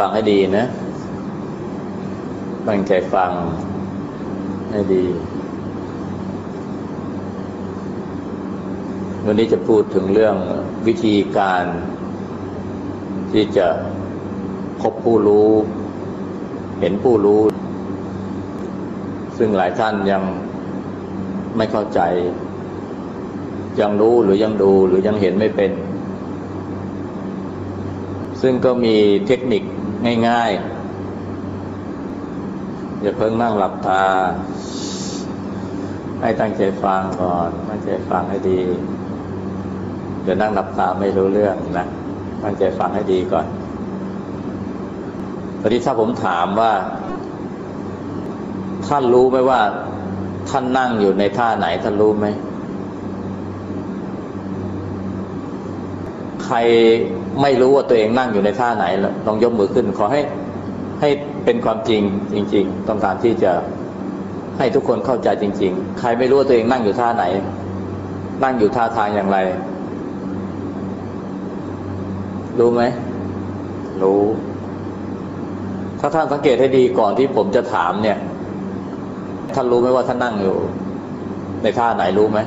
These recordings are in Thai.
ฟังให้ดีนะตั้งใจฟังให้ดี วันนี้จะพูดถึงเรื่องวิธีการ ที่จะพบผู้รู้ เห็นผู้รู้ ซึ่งหลายท่านยังไม่เข้าใจ ยังรู้หรือยังดูหรือยังเห็นไม่เป็น ซึ่งก็มีเทคนิค ง่ายๆ อย่าเพิ่งนั่งหลับตา ให้ตั้งใจฟังก่อนตั้งใจฟังให้ดีเดี๋ยวนั่งหลับตาไม่รู้เรื่องนะตั้งใจฟังให้ดีก่อนตอนนี้ถ้าผมถามว่า ท่านรู้ไหมว่า ท่านนั่งอยู่ในท่าไหนท่านรู้ไหม ใค รไม่รู้ว่าตัวเองนั่งอยู่ในท่าไหนลองยกมือขึ้น ขอให้ให้เป็นความจริงจริง ๆ ต้องการที่จะให้ทุกคนเข้าใจจริง ๆ ใครไม่รู้ว่าตัวเองนั่งอยู่ท่าไหน นั่งอยู่ท่าทางอย่างไร รู้ไหมรู้ ถ้าท่านสังเกตให้ดีก่อนที่ผมจะถามเนี่ย ท่านรู้ไหมว่าท่านนั่งอยู่ ในท่าไหนรู้ไหม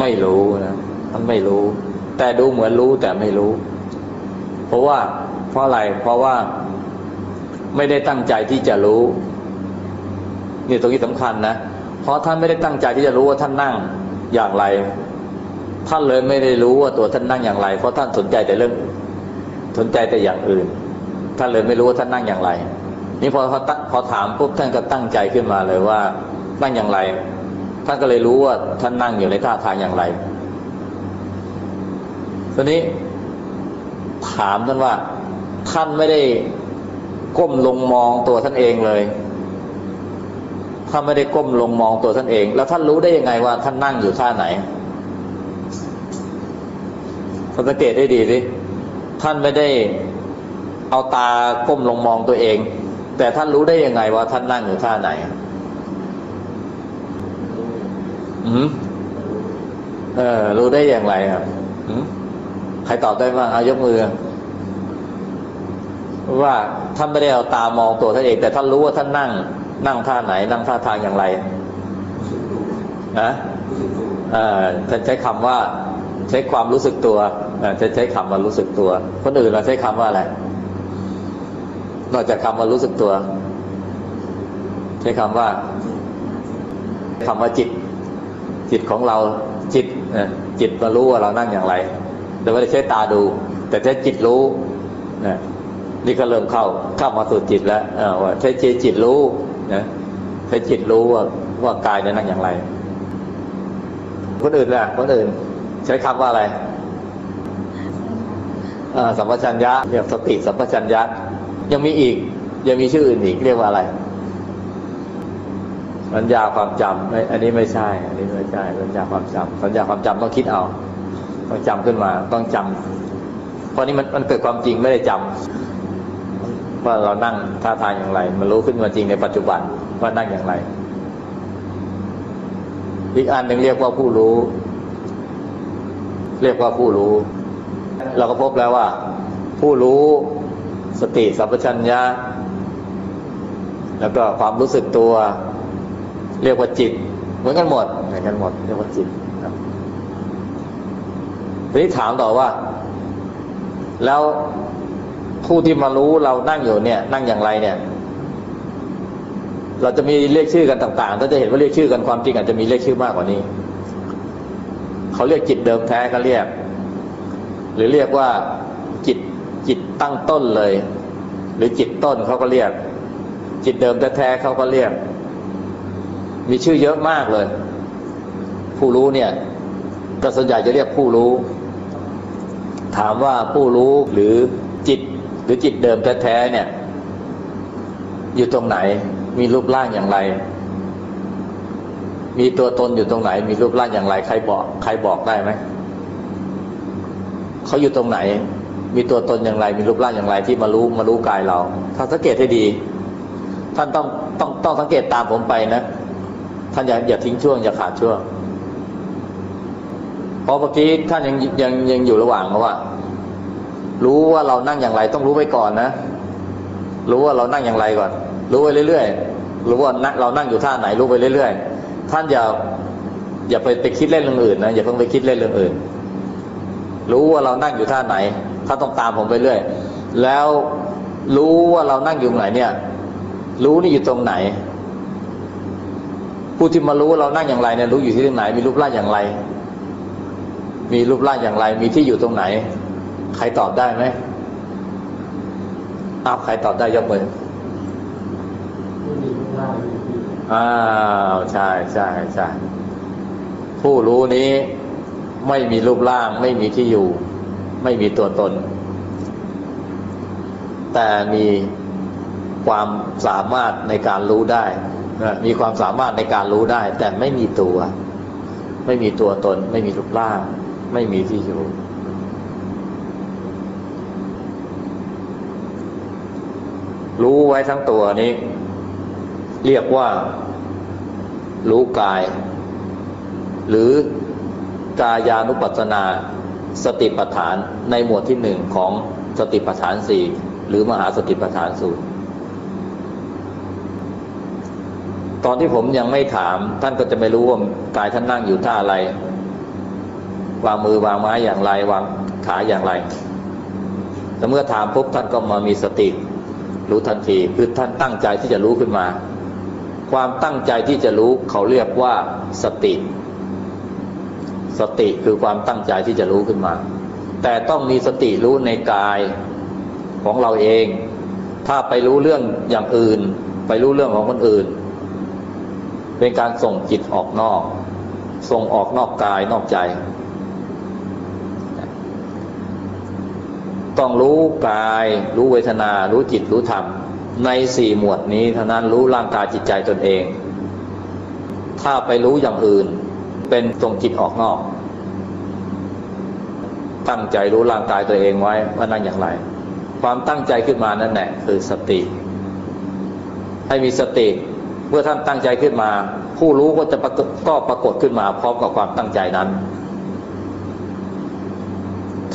ไม่รู้นะ ท่านไม่รู้ แต่ดูเหมือนรู้แต่ไม่รู้ เพราะว่าเพราะอะไรเพราะว่าไม่ได้ตั้งใจที่จะรู้นี่ตรงนี้สำคัญนะเพราะท่านไม่ได้ตั้งใจที่จะรู้ว่าท่านนั่งอย่างไร ท่านเลยไม่ได้รู้ว่าตัวท่านนั่งอย่างไร เพราะท่านสนใจแต่เรื่อง สนใจแต่อย่างอื่น ท่านเลยไม่รู้ว่าท่านนั่งอย่างไร นี่พอพอพอถามปุ๊บท่านก็ตั้งใจขึ้นมาเลยว่านั่งอย่างไร ท่านก็เลยรู้ว่าท่านนั่งอยู่ในท่าทางอย่างไร ทีนี้ถามท่านว่า ท่านไม่ได้ก้มลงมองตัวท่านเองเลยท่านไม่ได้ก้มลงมองตัวท่านเอง แล้วท่านรู้ได้ยังไงว่า ท่านนั่งอยู่ท่าไหนสังเกตได้ดีสิท่านไม่ได้เอาตาก้มลงมองตัวเอง แต่ท่านรู้ได้ยังไงว่า ท่านนั่งอยู่ท่าไหนอืมเออ รู้ได้อย่างไรครับอืม ครตอบได้บ้างเอายกมือ ว่าท่านไม่ได้เอาตามองตัวท่านเอง แต่ท่านรู้ว่าท่านนั่ง นั่งท่าไหน นั่งท่าทางอย่างไรนะออท่านใช้คำว่าใช้ความรู้สึกตัวจะใช้คำว่ารู้สึกตัว คนอื่นเราใช้คำว่าอะไรนอกจากคำว่ารู้สึกตัว ใช้คำว่าคำว่าจิต จิตของเราจิตจิตมารู้ว่าเรานั่งอย่างไร แต่ไม่ได้ใช้ตาดู แต่ใช้จิตรู้นะนี่ก็เริ่มเข้าเข้ามาสู่จิตแล้วว่าใช้จิตรู้นะใช้จิตรู้ว่าว่ากายนั่งอย่างไร คนอื่นล่ะคนอื่น ใช้คำว่าอะไรสัมปชัญญะเรียกสติสัมปชัญญะยังมีอีก ยังมีชื่ออื่นอีกเรียกว่าอะไรสัญญาความจำไม่อันนี้ไม่ใช่ อันนี้ไม่ใช่สัญญาความจำสัญญาความจำต้องคิดเอา ต้องจำขึ้นมาต้องจำเพราะนี้มันมันเกิดความจริงไม่ได้จำว่าเรานั่งท่าทางอย่างไร มันรู้ขึ้นมาจริงในปัจจุบันว่านั่งอย่างไร อีกอันหนึ่งเรียกว่าผู้รู้ เรียกว่าผู้รู้ เราก็พบแล้วว่า ผู้รู้สติสัมปชัญญะแล้วก็ความรู้สึกตัว เรียกว่าจิต เหมือนกันหมดเหมือนกันหมด เรียกว่าจิต นี้ถามต่อว่า แล้วผู้ที่มารู้เรานั่งอยู่เนี่ย นั่งอย่างไรเนี่ย เราจะมีเรียกชื่อกันต่างๆถ้าจะเห็นว่าเรียกชื่อกันความจริงอาจจะมีเรียกชื่อมากกว่านี้ เขาเรียกจิตเดิมแท้ก็เรียก หรือเรียกว่าจิตจิตตั้งต้นเลย หรือจิตต้นเขาก็เรียก จิตเดิมแท้ๆเขาก็เรียก มีชื่อเยอะมากเลย ผู้รู้เนี่ยก็ส่วนใหญ่จะเรียกผู้รู้ ถามว่าผู้รู้หรือจิตหรือจิตเดิมแท้ๆเนี่ย อยู่ตรงไหน มีรูปร่างอย่างไร มีตัวตนอยู่ตรงไหน มีรูปร่างอย่างไร ใครบอก ใครบอกได้ไหมเขาอยู่ตรงไหน มีตัวตนอย่างไร มีรูปร่างอย่างไร ที่มารู้มารู้กายเรา ถ้าสังเกตให้ดี ท่านต้องต้องต้องสังเกตตามผมไปนะ ท่านอย่าอย่าทิ้งช่วงอย่าขาดช่วง ราะเมื่อกี้ท่านยังยังยังอยู่ระหว่างว่า รู้ว่าเรานั่งอย่างไร ต้องรู้ไว้ก่อนนะรู้ว่าเรานั่งอย่างไรก่อน รู้ไปเรื่อยๆรู้ว่าเรานั่งอยู่ท่าไหนรู้ไปเรื่อยๆท่านอย่าอย่าไปไปคิดเล่นเรื่องอื่นนะอย่าเพิ่งไปคิดเล่นเรื่องอื่น รู้ว่าเรานั่งอยู่ท่าไหนถ้าต้องตามผมไปเรื่อยแล้วรู้ว่าเรานั่งอยู่ไหนเนี่ย รู้นี่อยู่ตรงไหน ผู้ที่มารู้ว่าเรานั่งอย่างไรเนี่ยรู้อยู่ที่ตรงไหน มีรูปร่างอย่างไร มีรูปร่างอย่างไร มีที่อยู่ตรงไหน ใครตอบได้ไหมอ้าวใครตอบได้ยกมืออ้าวใช่ใช่ใช่ผู้รู้นี้ไม่มีรูปร่าง ไม่มีที่อยู่ ไม่มีตัวตน แต่มีความสามารถในการรู้ได้มีความสามารถในการรู้ได้ แต่ไม่มีตัว ไม่มีตัวตน ไม่มีรูปร่าง ไม่มีที่อยู่ รู้ไว้ทั้งตัวนี้ เรียกว่า รู้กาย หรือกายานุปัสสนา สติปัฏฐานในหมวดที่หนึ่งของสติปัฏฐานสี่หรือมหาสติปัฏฐานสูตรตอนที่ผมยังไม่ถาม ท่านก็จะไม่รู้ว่ากายท่านนั่งอยู่ท่าอะไร วางมือวางไม้อย่างไรวางขาอย่างไรแต่เมื่อถามปุ๊บท่านก็มามีสติ รู้ทันทีคือท่านตั้งใจที่จะรู้ขึ้นมา ความตั้งใจที่จะรู้เขาเรียกว่าสติ สติคือความตั้งใจที่จะรู้ขึ้นมา แต่ต้องมีสติรู้ในกายของเราเอง ถ้าไปรู้เรื่องอย่างอื่น ไปรู้เรื่องของคนอื่น เป็นการส่งจิตออกนอก ส่งออกนอกกายนอกใจ ต้องรู้กาย รู้เวทนา รู้จิตรู้ธรรม ในสี่หมวดนี้เท่านั้นรู้ร่างกายจิตใจตนเอง ถ้าไปรู้อย่างอื่น เป็นส่งจิตออกนอก ตั้งใจรู้ร่างกายตัวเองไว้ว่านั่นอย่างไร ความตั้งใจขึ้นมานั่นแหละคือสติ ให้มีสติเมื่อท่านตั้งใจขึ้นมา ผู้รู้ก็จะก็ปรากฏขึ้นมาพร้อมกับความตั้งใจนั้น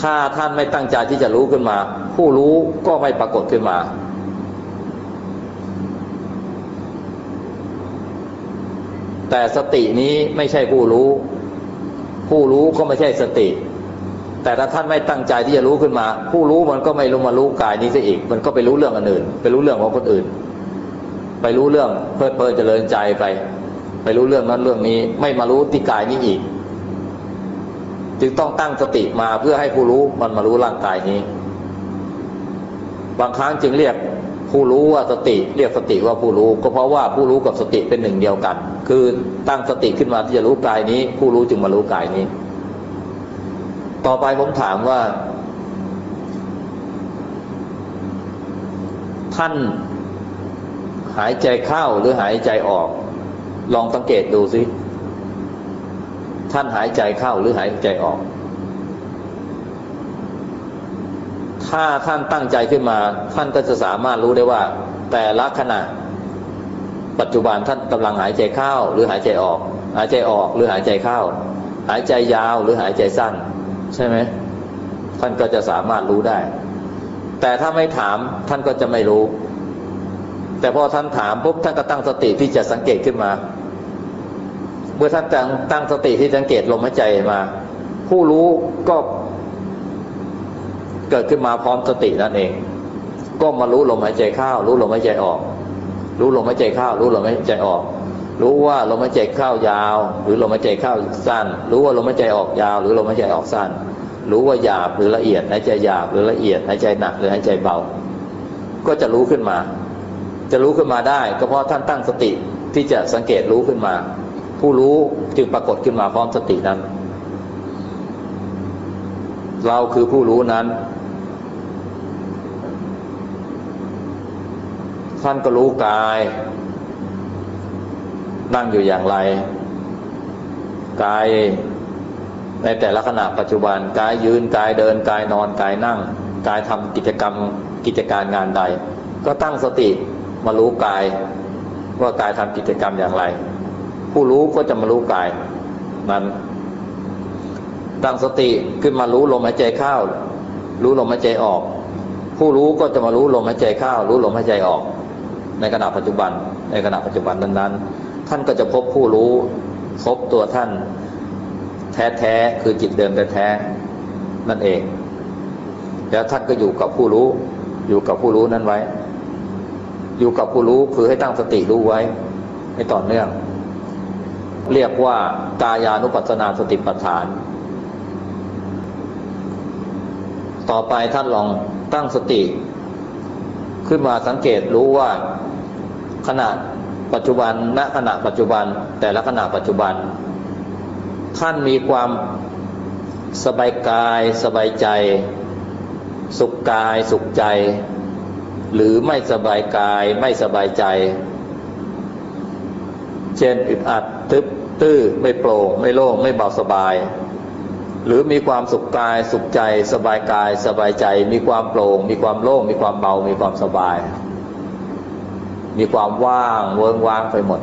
ถ้าท่านไม่ตั้งใจที่จะรู้ขึ้นมา ผู้รู้ก็ไม่ปรากฏขึ้นมา แต่สตินี้ไม่ใช่ผู้รู้ ผู้รู้ก็ไม่ใช่สติ แต่ถ้าท่านไม่ตั้งใจที่จะรู้ขึ้นมา ผู้รู้มันก็ไม่รู้มารู้กายนี้ซะอีก มันก็ไปรู้เรื่องอันอื่น ไปรู้เรื่องของคนอื่น ไปรู้เรื่องเพลิดเพลินเจริญใจไป ไปรู้เรื่องนั้นเรื่องนี้ ไม่มารู้ที่กายนี้อีก จึงต้องตั้งสติมาเพื่อให้ผู้รู้มันมารู้ร่างกายนี้ บางครั้งจึงเรียกผู้รู้ว่าสติ เรียกสติว่าผู้รู้ ก็เพราะว่าผู้รู้กับสติเป็นหนึ่งเดียวกัน คือตั้งสติขึ้นมาที่จะรู้กายนี้ ผู้รู้จึงมารู้กายนี้ ต่อไปผมถามว่า ท่านหายใจเข้าหรือหายใจออก ลองสังเกตดูสิ ท่านหายใจเข้าหรือหายใจออก ถ้าท่านตั้งใจขึ้นมา ท่านก็จะสามารถรู้ได้ว่า แต่ละขณะ ปัจจุบันท่านกำลังหายใจเข้าหรือหายใจออก หายใจออกหรือหายใจเข้า หายใจยาวหรือหายใจสั้น ใช่ไหมท่านก็จะสามารถรู้ได้ แต่ถ้าไม่ถามท่านก็จะไม่รู้ แต่พอท่านถามปุ๊บท่านก็ตั้งสติที่จะสังเกตขึ้นมา เมื่อท่านตั้งตั้งสติที่สังเกตลมหายใจมา ผู้รู้ก็เกิดขึ้นมาพร้อมสตินั่นเอง ก็มารู้ลมหายใจเข้า รู้ลมหายใจออก รู้ลมหายใจเข้า รู้ลมหายใจออก รู้ว่าลมหายใจเข้ายาว หรือลมหายใจเข้าสั้น รู้ว่าลมหายใจออกยาว หรือลมหายใจออกสั้น รู้ว่าหยาบหรือละเอียดหายใจหยาบหรือละเอียดหายใจหนักหรือหายใจเบา ก็จะรู้ขึ้นมา จะรู้ขึ้นมาได้ ก็เพราะท่านตั้งสติที่จะสังเกตรู้ขึ้นมา ผู้รู้จึงปรากฏขึ้นมาพร้อมสตินั้น เราคือผู้รู้นั้น ท่านก็รู้กาย นั่งอยู่อย่างไร กายในแต่ละขณะปัจจุบันกายยืนกายเดินกายนอนกายนั่ง กายทำกิจกรรมกิจการงานใด ก็ตั้งสติมารู้กายว่ากายทำกิจกรรมอย่างไร ผู้รู้ก็จะมารู้กายนั้นตั้งสติขึ้นมารู้ลมหายใจเข้า รู้ลมหายใจออก ผู้รู้ก็จะมารู้ลมหายใจเข้า รู้ลมหายใจออก ในขณะปัจจุบัน ในขณะปัจจุบันนั้นๆ ท่านก็จะพบผู้รู้พบตัวท่าน แท้ๆคือจิตเดิมแท้ๆนั่นเอง แล้วท่านก็อยู่กับผู้รู้ อยู่กับผู้รู้นั้นไว้ อยู่กับผู้รู้คือให้ตั้งสติรู้ไว้ให้ต่อเนื่อง เรียกว่ากายานุปัสสนาสติปัฏฐาน ต่อไปท่านลองตั้งสติ ขึ้นมาสังเกตรู้ว่าขณะปัจจุบันณขณะปัจจุบัน แต่ละขณะปัจจุบัน ท่านมีความสบายกายสบายใจ สุขกายสุขใจ หรือไม่สบายกายไม่สบายใจ เช่นอึดอัดทึบ ตื้อไม่โปร่งไม่โล่งไม่เบาสบาย หรือมีความสุขกายสุขใจ สบายกายสบายใจ มีความโปร่ง มีความโล่ง มีความเบา มีความสบาย มีความว่างเวิงว่างไปหมด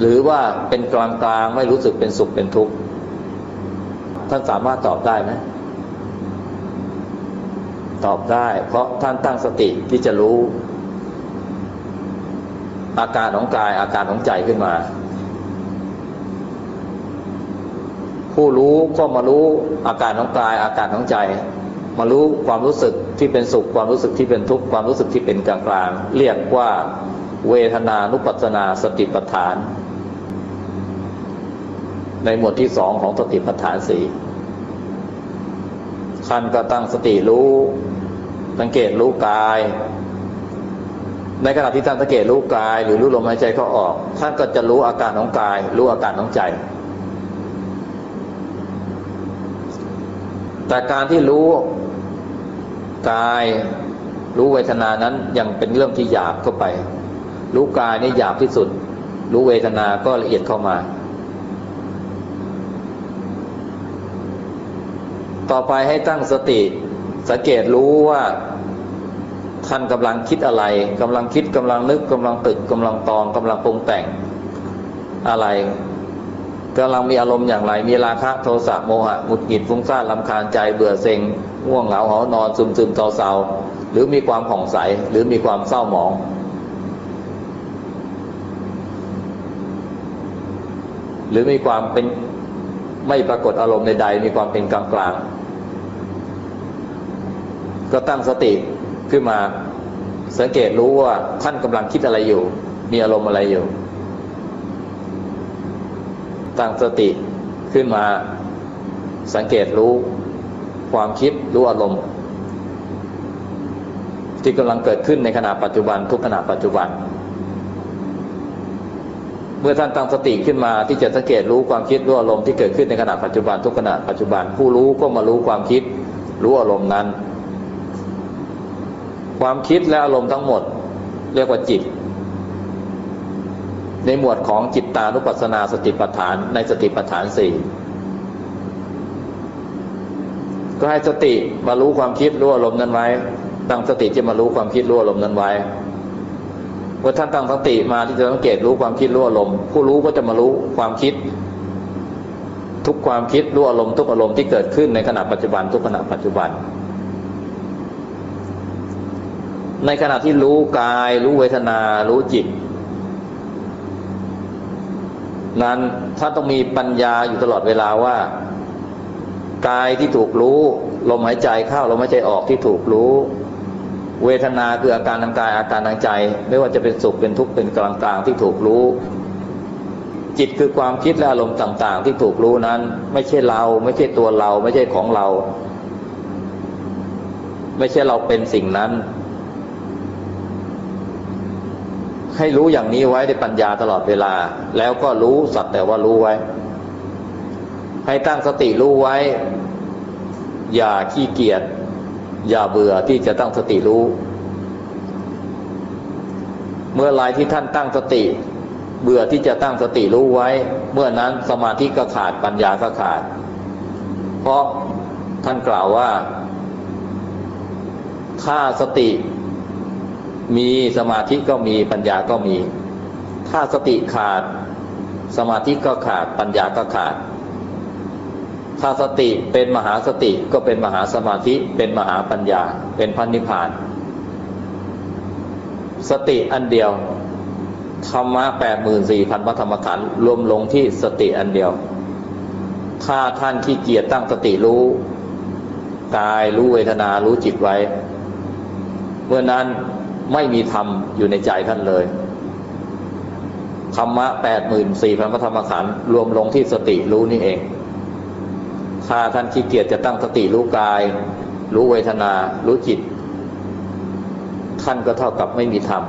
หรือว่าเป็นกลางกลางไม่รู้สึกเป็นสุขเป็นทุกข์ท่านสามารถตอบได้ไหมตอบได้ เพราะท่านตั้งสติที่จะรู้ อาการของกายอาการของใจขึ้นมา ผู้รู้ก็มารู้อาการของกายอาการของใจ มารู้ความรู้สึกที่เป็นสุขความรู้สึกที่เป็นทุกข์ความรู้สึกที่เป็นกลางกลางเรียกว่าเวทนานุปัสนาสติปัฏฐาน ในหมวดที่สองของสติปัฏฐานสี่ท่านก็ตั้งสติรู้ สังเกตรู้กาย ในขณะที่ท่านสังเกตรู้กาย หรือรู้ลมหายใจเขาออก ท่านก็จะรู้อาการของกาย รู้อาการของใจ แต่การที่รู้กายรู้เวทนานั้นยังเป็นเรื่องที่หยาบเข้าไป รู้กายนี่หยาบที่สุด รู้เวทนาก็ละเอียดเข้ามา ต่อไปให้ตั้งสติสังเกตรู้ว่า ท่านกำลังคิดอะไรกำลังคิดกำลังนึกกำลังตึกกำลังตองกำลังปรุงแต่งอะไรกำลังมีอารมณ์อย่างไร มีราคะโทสะโมหะหงุดหงิดฟุ้งซ่านลำคาญใจเบื่อเซ็งง่วงเหงาหอนอนซึมซึมเศร้าเศร้าหรือมีความผ่องใสหรือมีความเศร้าหมอง หรือมีความเป็นไม่ปรากฏอารมณ์ใดๆมีความเป็นกลางกลางก็ตั้งสติ ขึ้นมาสังเกตรู้ว่าท่านกำลังคิดอะไรอยู่ มีอารมณ์อะไรอยู่ ตั้งสติขึ้นมาสังเกตรู้ความคิดรู้อารมณ์ ที่กำลังเกิดขึ้นในขณะปัจจุบันทุกขณะปัจจุบัน เมื่อท่านตั้งสติขึ้นมาที่จะสังเกตรู้ความคิดรู้อารมณ์ที่เกิดขึ้นในขณะปัจจุบันทุกขณะปัจจุบัน ผู้รู้ก็มารู้ความคิดรู้อารมณ์นั้น ความคิดและอารมณ์ทั้งหมด เรียกว่าจิต ในหมวดของจิตตานุปัสสนาสติปัฏฐานในสติปัฏฐานสี่ก็ให้สติมารู้ความคิดรู้อารมณ์นั้นไว้ ตั้งสติจะมารู้ความคิดรู้อารมณ์นั้นไว้เมื่อท่านตั้งสติมาที่จะสังเกตรู้ความคิดรู้อารมณ์ผู้รู้ก็จะมารู้ความคิด ทุกความคิดรู้อารมณ์ทุกอารมณ์ที่เกิดขึ้นในขณะปัจจุบันทุกขณะปัจจุบัน ในขณะที่รู้กาย รู้เวทนา รู้จิต นั้นท่านต้องมีปัญญาอยู่ตลอดเวลาว่ากายที่ถูกรู้ลมหายใจเข้าลมหายใจออกที่ถูกรู้ เวทนาคืออาการทางกายอาการทางใจ ไม่ว่าจะเป็นสุขเป็นทุกข์เป็นกลางกลางที่ถูกรู้ จิตคือความคิดและอารมณ์ต่าง ๆ ที่ถูกรู้นั้น ไม่ใช่เรา ไม่ใช่ตัวเรา ไม่ใช่ของเรา ไม่ใช่เราเป็นสิ่งนั้น ให้รู้อย่างนี้ไว้ในปัญญาตลอดเวลา แล้วก็รู้สัตว์แต่ว่ารู้ไว้ ให้ตั้งสติรู้ไว้ อย่าขี้เกียจอย่าเบื่อที่จะตั้งสติรู้ เมื่อไรที่ท่านตั้งสติ เบื่อที่จะตั้งสติรู้ไว้ เมื่อนั้นสมาธิก็ขาดปัญญาก็ขาด เพราะท่านกล่าวว่า ถ้าสติ มีสมาธิก็มีปัญญาก็มี ถ้าสติขาด สมาธิก็ขาดปัญญาก็ขาด ถ้าสติเป็นมหาสติก็เป็นมหาสมาธิ เป็นมหาปัญญา เป็นพันนิพาน สติอันเดียวธรรมะแปดหมื่นสี่พันพระธรรมขันธ์รวมลงที่สติอันเดียว ถ้าท่านขี้เกียจตั้งสติรู้กายรู้เวทนารู้จิตไว้ เมื่อนั้น ไม่มีธรรมอยู่ในใจท่านเลยธรรมะแปดหมื่นสี่พันพระธรรมขันธ์รวมลงที่สติรู้นี่เอง ถ้าท่านขี้เกียจจะตั้งสติรู้กาย รู้เวทนา รู้จิต ท่านก็เท่ากับไม่มีธรรม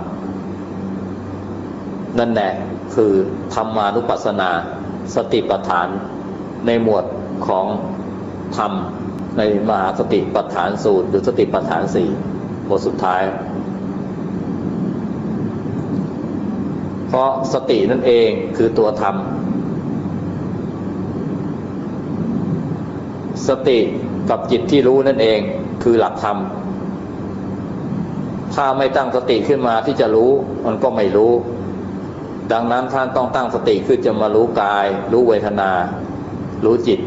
นั่นแหละคือธรรมานุปัสสนา สติปัฏฐานในหมวดของธรรม ในมหาสติปัฏฐานสูตร หรือสติปัฏฐานสี่บทสุดท้าย เพราะสตินั่นเองคือตัวธรรม สติกับจิตที่รู้นั่นเองคือหลักธรรม ถ้าไม่ตั้งสติขึ้นมาที่จะรู้มันก็ไม่รู้ ดังนั้นท่านต้องตั้งสติขึ้นจะมารู้กาย รู้เวทนา รู้จิต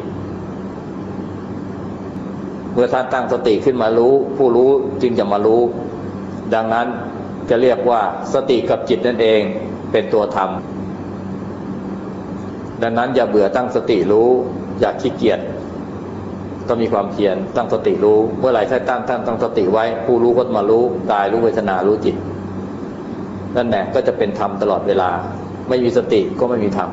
เมื่อท่านตั้งสติขึ้นมารู้ ผู้รู้จึงจะมารู้ ดังนั้นจะเรียกว่าสติกับจิตนั่นเอง เป็นตัวธรรม ดังนั้นอย่าเบื่อตั้งสติรู้ อย่าขี้เกียจต้องมีความเพียรตั้งสติรู้ เมื่อไหร่ถ้าตั้งตั้งตั้งสติไว้ ผู้รู้ก็มารู้กายรู้เวทนารู้จิต นั่นแหละก็จะเป็นธรรมตลอดเวลา ไม่มีสติก็ไม่มีธรรม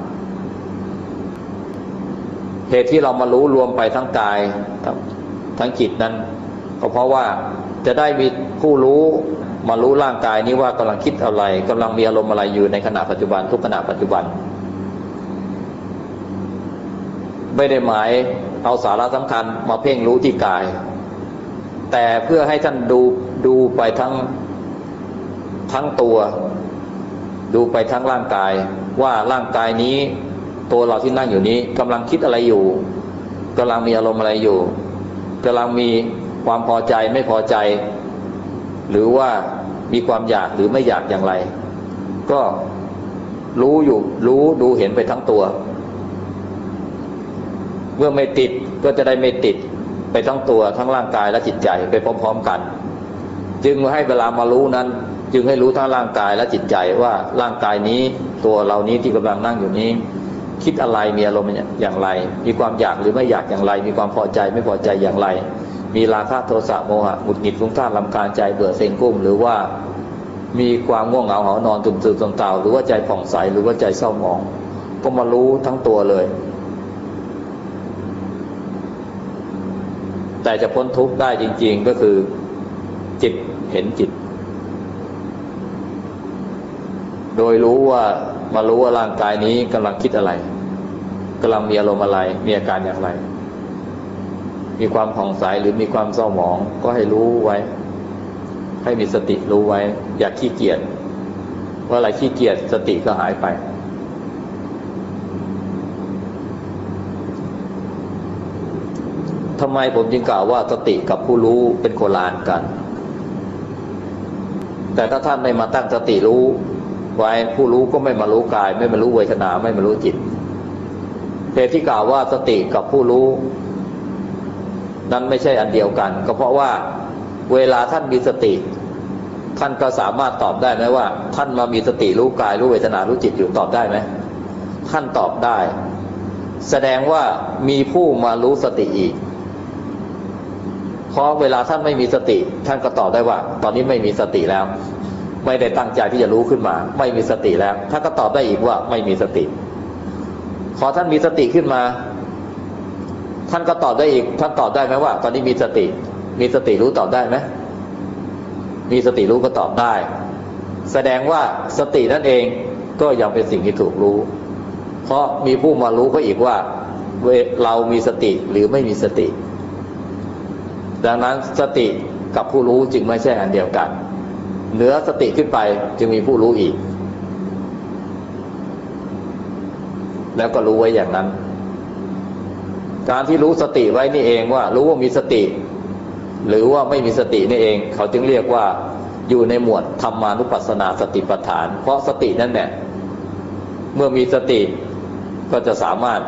เหตุที่เรามารู้รวมไปทั้งกายทั้งทั้งจิตนั้น ก็เพราะว่าจะได้มีผู้รู้ มารู้ร่างกายนี้ว่ากำลังคิดอะไรกำลังมีอารมณ์อะไรอยู่ในขณะปัจจุบัน ทุกขณะปัจจุบัน ไม่ได้หมายเอาสาระสำคัญมาเพ่งรู้ที่กาย แต่เพื่อให้ท่านดูดูไปทั้งทั้งตัว ดูไปทั้งร่างกาย ว่าร่างกายนี้ ตัวเราที่นั่งอยู่นี้กำลังคิดอะไรอยู่กำลังมีอารมณ์อะไรอยู่กำลังมีความพอใจไม่พอใจ หรือว่ามีความอยากหรือไม่อยากอย่างไร ก็รู้อยู่รู้ดูเห็นไปทั้งตัว เมื่อไม่ติดก็จะได้ไม่ติดไปทั้งตัวทั้งร่างกายและจิตใจไปพร้อม ๆกัน จึงให้เวลามารู้นั้น จึงให้รู้ทั้งร่างกายและจิตใจว่าร่างกายนี้ตัวเรานี้ที่กำลังนั่งอยู่นี้ คิดอะไรมีอารมณ์อย่างไร มีความอยากหรือไม่อยากอย่างไร มีความพอใจไม่พอใจอย่างไร มีราคะโทสะโมหะหงุดหงิดฟุ้งซ่านลำคาญใจเบื่อเซ็งกุ้มหรือว่ามีความง่วงเหงาหอนอนตุ่มตื่นตุ่มเต่าหรือว่าใจผ่องใสหรือว่าใจเศร้าหมอง ก็มารู้ทั้งตัวเลย แต่จะพ้นทุกข์ได้จริง ๆก็คือ จิตเห็นจิต โดยรู้ว่ามารู้ว่าร่างกายนี้กำลังคิดอะไรกำลังมีอารมณ์อะไร มีอาการอย่างไร มีความผ่องใสหรือมีความเศร้าหมองก็ให้รู้ไว้ ให้มีสติรู้ไว้ อย่าขี้เกียจว่าอะไรขี้เกียจสติก็หายไป ทำไมผมจึงกล่าวว่าสติกับผู้รู้เป็นโคลานกัน แต่ถ้าท่านไม่มาตั้งสติรู้ไว้ผู้รู้ก็ไม่มารู้กาย ไม่มารู้เวทนาไม่มารู้จิตเหตุที่กล่าวว่าสติกับผู้รู้ นั้นไม่ใช่อันเดียวกัน ก็เพราะว่าเวลาท่านมีสติ ท่านก็สามารถตอบได้ไหมว่า ท่านมามีสติรู้กายรู้เวทนารู้จิตอยู่ตอบได้ไหมท่านตอบได้ แสดงว่ามีผู้มารู้สติอีกเพราะเวลาท่านไม่มีสติ ท่านก็ตอบได้ว่า ตอนนี้ไม่มีสติแล้ว ไม่ได้ตั้งใจที่จะรู้ขึ้นมา ไม่มีสติแล้วท่านก็ตอบได้อีกว่าไม่มีสติพอท่านมีสติขึ้นมา ท่านก็ตอบได้อีก ท่านตอบได้ไหมว่า ตอนนี้มีสติ มีสติรู้ตอบได้ไหมมีสติรู้ก็ตอบได้ แสดงว่าสตินั่นเองก็ยังเป็นสิ่งที่ถูกรู้ เพราะมีผู้มารู้ก็อีกว่าเรามีสติหรือไม่มีสติ ดังนั้นสติกับผู้รู้จึงไม่ใช่อันเดียวกัน เหนือสติขึ้นไปจึงมีผู้รู้อีก แล้วก็รู้ไว้อย่างนั้น การที่รู้สติไว้นี่เองว่า รู้ว่ามีสติ หรือว่าไม่มีสตินี่เอง เขาจึงเรียกว่าอยู่ในหมวดธรรมานุปัสสนาสติปัฏฐาน เพราะสตินั่นแหละเมื่อมีสติก็จะสามารถ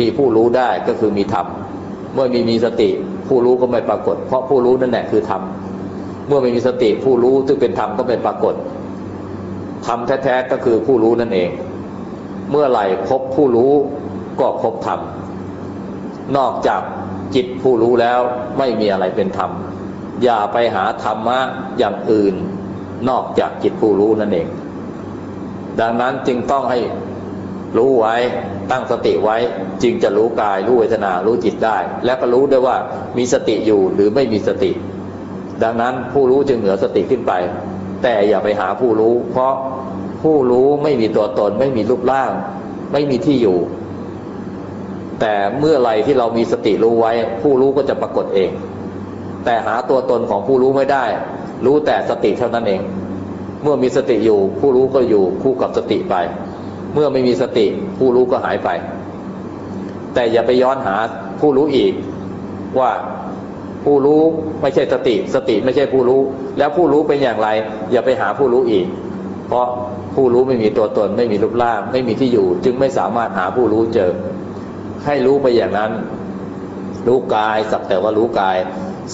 มีผู้รู้ได้ก็คือมีธรรมเมื่อมีมีสติ ผู้รู้ก็ไม่ปรากฏ เพราะผู้รู้นั่นแหละคือธรรมเมื่อไม่มีสติผู้รู้ซึ่งเป็นธรรมก็ไม่ปรากฏธรรมแท้ๆก็คือผู้รู้นั่นเอง เมื่อไหร่พบผู้รู้ก็พบธรรม นอกจากจิตผู้รู้แล้วไม่มีอะไรเป็นธรรม อย่าไปหาธรรมะอย่างอื่น นอกจากจิตผู้รู้นั่นเอง ดังนั้นจึงต้องให้รู้ไว้ตั้งสติไว้จึงจะรู้กาย รู้เวทนารู้จิตได้ และก็รู้ได้ว่ามีสติอยู่หรือไม่มีสติ ดังนั้นผู้รู้จึงเหนือสติขึ้นไป แต่อย่าไปหาผู้รู้ เพราะผู้รู้ไม่มีตัวตน ไม่มีรูปร่าง ไม่มีที่อยู่ แต่เมื่อไรที่เรามีสติรู้ไว้ ผู้รู้ก็จะปรากฏเอง แต่หาตัวตนของผู้รู้ไม่ได้ รู้แต่สติเท่านั้นเอง เมื่อมีสติอยู่ ผู้รู้ก็อยู่คู่กับสติไป เมื่อไม่มีสติ ผู้รู้ก็หายไป แต่อย่าไปย้อนหาผู้รู้อีก ว่าผู้รู้ไม่ใช่สติ สติไม่ใช่ผู้รู้ แล้วผู้รู้เป็นอย่างไร อย่าไปหาผู้รู้อีก เพราะผู้รู้ไม่มีตัวตน ไม่มีรูปร่าง ไม่มีที่อยู่ จึงไม่สามารถหาผู้รู้เจอ ให้รู้ไปอย่างนั้น รู้กาย สักแต่ว่ารู้กาย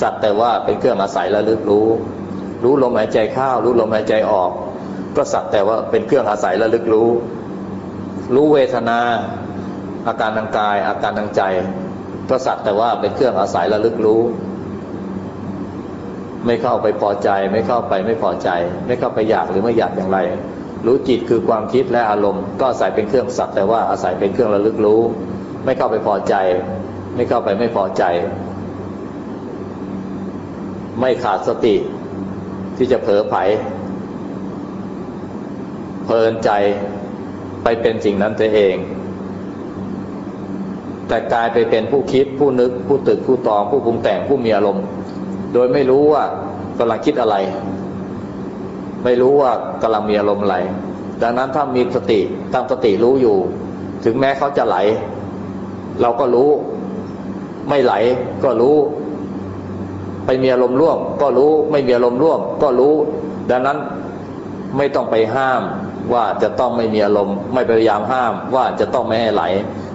สักแต่ว่าเป็นเครื่องอาศัยระลึกรู้ รู้ลมหายใจเข้ารู้ลมหายใจออก ก็สักแต่ว่าเป็นเครื่องอาศัยระลึกรู้ รู้เวทนา อาการทางกาย อาการทางใจ ก็สักแต่ว่าเป็นเครื่องอาศัยระลึกรู้ ไม่เข้าไปพอใจ ไม่เข้าไปไม่พอใจ ไม่เข้าไปอยากหรือไม่อยากอย่างไรรู้จิตคือความคิดและอารมณ์ ก็อาศัยเป็นเครื่องสักแต่ว่าอาศัยเป็นเครื่องระลึกรู้ ไม่เข้าไปพอใจ ไม่เข้าไปไม่พอใจ ไม่ขาดสติ ที่จะเผลอไผเพลินใจไปเป็นสิ่งนั้นตัวเอง แต่กลายไปเป็นผู้คิดผู้นึก ผู้ตึกผู้ตอง ผู้ปรุงแต่งผู้มีอารมณ์ โดยไม่รู้ว่ากำลังคิดอะไร ไม่รู้ว่ากำลังมีอารมณ์อะไรดังนั้นถ้ามีสติตั้งสติรู้อยู่ ถึงแม้เขาจะไหล เราก็รู้ ไม่ไหลก็รู้ ไปมีอารมณ์ร่วม ก็รู้ไม่มีอารมณ์ร่วม ก็รู้ ดังนั้นไม่ต้องไปห้ามว่าจะต้องไม่มีอารมณ์ ไม่พยายามห้ามว่าจะต้องไม่ให้ไหล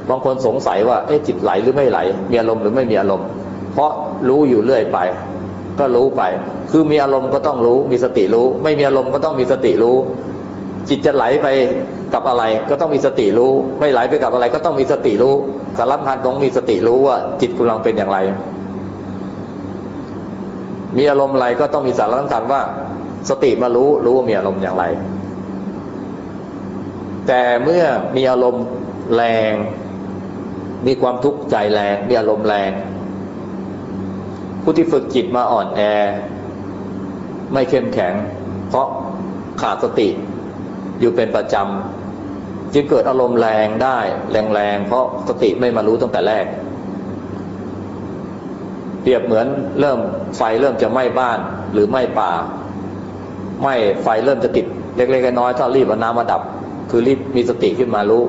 บางคนสงสัยว่าเอ๊ะจิตไหลหรือไม่ไหล มีอารมณ์หรือไม่มีอารมณ์ เพราะรู้อยู่เรื่อยไป ก็รู้ไป คือมีอารมณ์ก็ต้องรู้ มีสติรู้ ไม่มีอารมณ์ก็ต้องมีสติรู้ จิตจะไหลไปกับอะไรก็ต้องมีสติรู้ ไม่ไหลไปกับอะไรก็ต้องมีสติรู้สารพันต้องมีสติรู้ว่า จิตกำลังเป็นอย่างไร มีอารมณ์อะไรก็ต้องมีสารสำคัญว่า สติมารู้รู้ว่ามีอารมณ์อย่างไร แต่เมื่อมีอารมณ์แรง มีความทุกข์ใจแรง มีอารมณ์แรง ผู้ที่ฝึกจิตมาอ่อนแอ ไม่เข้มแข็ง เพราะขาดสติ อยู่เป็นประจำจึงเกิดอารมณ์แรงได้ แรงๆ เพราะสติไม่มารู้ตั้งแต่แรก เปรียบเหมือนเริ่มไฟเริ่มจะไหม้บ้านหรือไหม้ป่าไหม้ไฟเริ่มจะติดเล็กๆน้อยๆถ้ารีบเอาน้ำมาดับ คือรีบมีสติขึ้นมารู้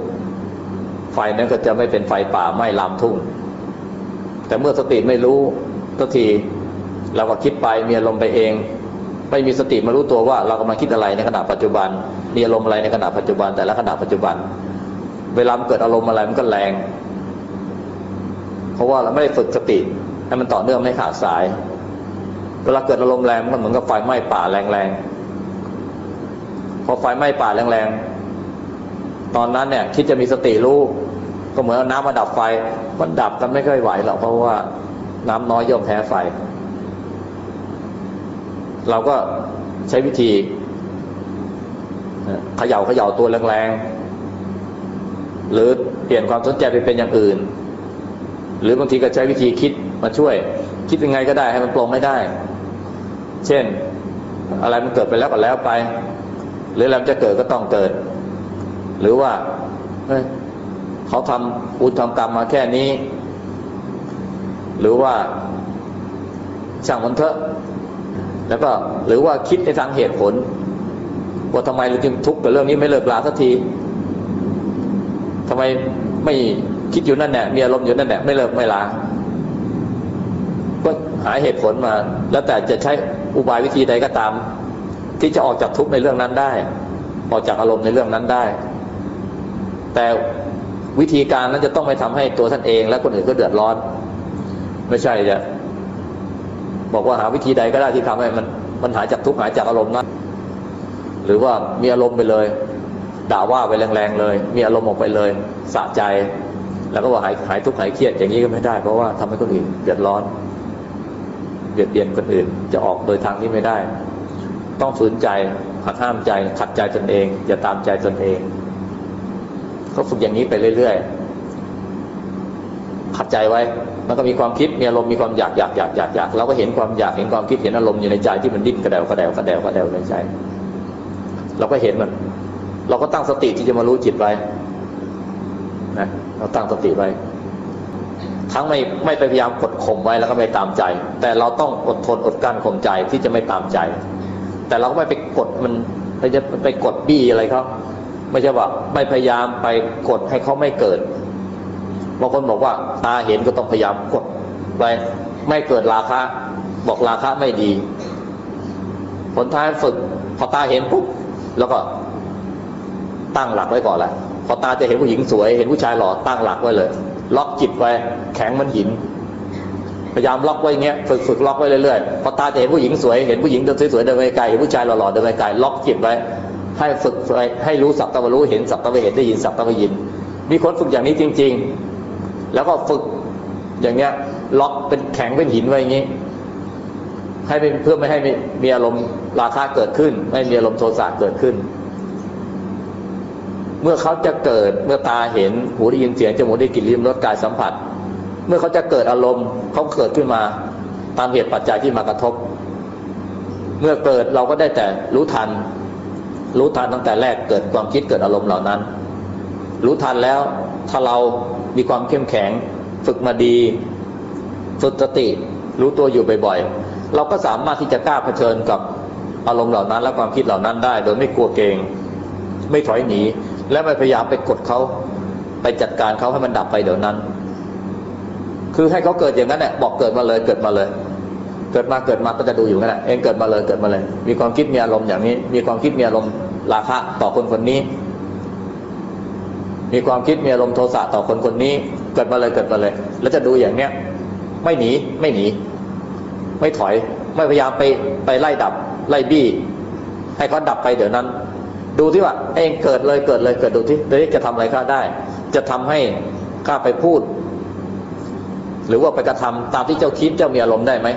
ไฟนั้นก็จะไม่เป็นไฟป่าไหม่ลามทุ่ง แต่เมื่อสติไม่รู้ทันทีเราก็คิดไปมีอารมณ์ไปเอง ไม่มีสติมารู้ตัวว่าเรากำลังคิดอะไรในขณะปัจจุบัน มีอารมณ์อะไรในขณะปัจจุบัน แต่ละขณะปัจจุบัน เวลาเกิดอารมณ์อะไรมันก็แรง เพราะว่าเราไม่ได้ฝึกสติให้มันต่อเนื่องไม่ขาดสาย เวลาเกิดอารมณ์แรงมันเหมือนกับไฟไหม้ป่าแรงๆพอไฟไหม้ป่าแรงๆตอนนั้นเนี่ยคิดจะมีสติรู้ก็เหมือนน้ำมาดับไฟ มันดับกันไม่ค่อยไหวหรอกเพราะว่าน้ำน้อยย่อมแพ้ไฟ เราก็ใช้วิธี เขย่าเขย่าตัวแรงๆ หรือเปลี่ยนความสนใจไปเป็นอย่างอื่น หรือบางทีก็ใช้วิธีคิดมาช่วย คิดยังไงก็ได้ให้มันปลงไม่ได้ เช่น อะไรมันเกิดไปแล้วก็แล้วไป หรืออะไรจะเกิดก็ต้องเกิด หรือว่าเขาทำอุทำกรรมมาแค่นี้ หรือว่าช่างมันเถอะแล้วก็หรือว่าคิดในทางเหตุผล ว่าทำไมเราจึงทุกข์กับเรื่องนี้ไม่เลิกลาสักทีทำไมไม่คิดอยู่นั่นแหละมีอารมณ์อยู่นั่นแหละไม่เลิกไม่ลา ก็หาเหตุผลมา แล้วแต่จะใช้อุบายวิธีใดก็ตาม ที่จะออกจากทุกข์ในเรื่องนั้นได้ ออกจากอารมณ์ในเรื่องนั้นได้ แต่วิธีการนั้นจะต้องไม่ทำให้ตัวท่านเอง และคนอื่นก็เดือดร้อน ไม่ใช่จะบอกว่าหาวิธีใดก็ได้ที่ทำให้มันมันหายจากทุกข์หายจากอารมณ์นั้น หรือว่ามีอารมณ์ไปเลย ด่าว่าไปแรงๆเลย มีอารมณ์ออกไปเลยสะใจ แล้วก็ว่าหายหายทุกข์หายเครียดอย่างนี้ก็ไม่ได้ เพราะว่าทำให้คนอื่นเดือดร้อนเบียดเบียนคนอื่นจะออกโดยทางนี้ไม่ได้ ต้องฝืนใจหักห้ามใจขัดใจตนเอง อย่าตามใจตนเองเขาฝึกอย่างนี้ไปเรื่อยๆขัดใจไว้มันก็มีความคิดมีอารมณ์มีความอยากอยากอยากอยากอยากเราก็เห็นความอยากเห็นความคิดเห็นอารมณ์อยู่ในใจที่มันดิ้นกระเดวกระเดวกระเดวกระเดวในใจ เราก็เห็นมัน เราก็ตั้งสติที่จะมารู้จิตไว้นะเราตั้งสติไว้ ทั้งไม่ไม่ไปพยายามกดข่มไว้แล้วก็ไม่ตามใจ แต่เราต้องอดทนอดกั้นข่มใจที่จะไม่ตามใจ แต่เราก็ไม่ไปกดมันไปจะไปกดบี้อะไรเขาไม่ใช่ว่าไม่พยายามไปกดให้เขาไม่เกิดบางคนบอกว่าตาเห็นก็ต้องพยายามกดไปไม่เกิดราคะบอกราคะไม่ดี ผลท้ายฝึกพอตาเห็นปุ๊บ แล้วก็ตั้งหลักไว้ก่อนแหละพอตาจะเห็นผู้หญิงสวย เห็นผู้ชายหล่อตั้งหลักไว้เลย ล็อกจิตไว้ แข็งมันหิน พยายามล็อกไว้อย่างเงี้ยฝึกฝึกล็อกไว้เรื่อยๆพอตาจะเห็นผู้หญิงสวยเห็นผู้หญิงเดินสวยๆเดินไปไกลเห็นผู้ชายหล่อๆเดินไปไกลล็อกจิตไว้ ให้ฝึกไว้ให้รู้สักตะวันรู้เห็นสักตะวันเห็นได้ยินสักตะวันยิน มีคนฝึกอย่างนี้จริง ๆ แล้วก็ฝึกอย่างเงี้ยล็อกเป็นแข็งเป็นหินไว้อย่างงี้ ให้เพื่อไม่ให้มีมีอารมณ์ราคะเกิดขึ้น ไม่มีอารมณ์โทสะเกิดขึ้น เมื่อเขาจะเกิดเมื่อตาเห็นหูได้ยินเสียงจมูกได้กลิ่นลิ้มรสกายสัมผัส เมื่อเขาจะเกิดอารมณ์เขาเกิดขึ้นมาตามเหตุปัจจัยที่มากระทบ เมื่อเกิดเราก็ได้แต่รู้ทัน รู้ทันตั้งแต่แรกเกิดความคิดเกิดอารมณ์เหล่านั้น รู้ทันแล้วถ้าเรามีความเข้มแข็ง ฝึกมาดี ฝึกสติ รู้ตัวอยู่บ่อยๆ เราก็สามารถที่จะกล้าเผชิญกับอารมณ์เหล่านั้น และความคิดเหล่านั้นได้ โดยไม่กลัวเกรงไม่ถอยหนี และไม่พยายามไปกดเขาไปจัดการเขาให้มันดับไปเดี๋ยวนั้น คือให้เขาเกิดอย่างนั้นแหละบอกเกิดมาเลยเกิดมาเลย เกิดมาเกิดมาก็จะดูอยู่นั่นแหละเองเกิดมาเลยเกิดมาเลย มีความคิดมีอารมณ์อย่างนี้ มีความคิดมีอารมณ์ราคะต่อคนคนนี้ มีความคิดมีอารมณ์โทสะต่อคนคนนี้ เกิดมาเลยเกิดมาเลย แล้วจะดูอย่างเนี้ย ไม่หนีไม่หนี ไม่ถอย ไม่พยายามไปไปไล่ดับ ไล่บี้ให้เขาดับไปเดี๋ยวนั้น ดูที่ว่าเองเกิดเลยเกิดเลยเกิดดูที่เดี๋ยวจะทำอะไรข้าได้ จะทำให้ข้าไปพูด หรือว่าไปกระทำตามที่เจ้าคิดเจ้ามีอารมณ์ได้ไหม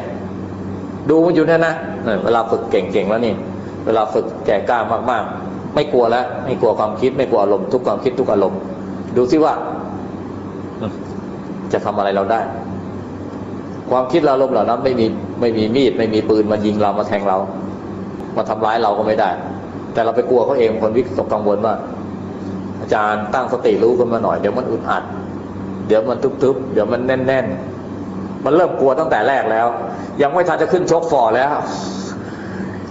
ดูมันอยู่นี่ยนะเวลาฝึกเก่งๆแล้วนี่เวลาฝึกแก่กล้ามากๆ ไม่กลัวแล้วไม่กลัวความคิด ไม่กลัวอารมณ์ทุกความคิดทุกอารมณ์ ดูซิว่า จะทำอะไรเราได้ ความคิดเราอารมณ์เหล่านั้นไม่มีไม่มีมีดไม่มีปืนมายิงเรามาแทงเรา มาทำร้ายเราก็ไม่ได้ แต่เราไปกลัวเขาเองคนวิตกกังวลว่า อาจารย์ตั้งสติรู้ขึ้นมาหน่อยเดี๋ยวมันอึดอัด เดี๋ยวมันทึบๆเดี๋ยวมันแน่น ๆ มันเริ่มกลัวตั้งแต่แรกแล้ว ยังไม่ทันจะขึ้นชกฟอแล้ว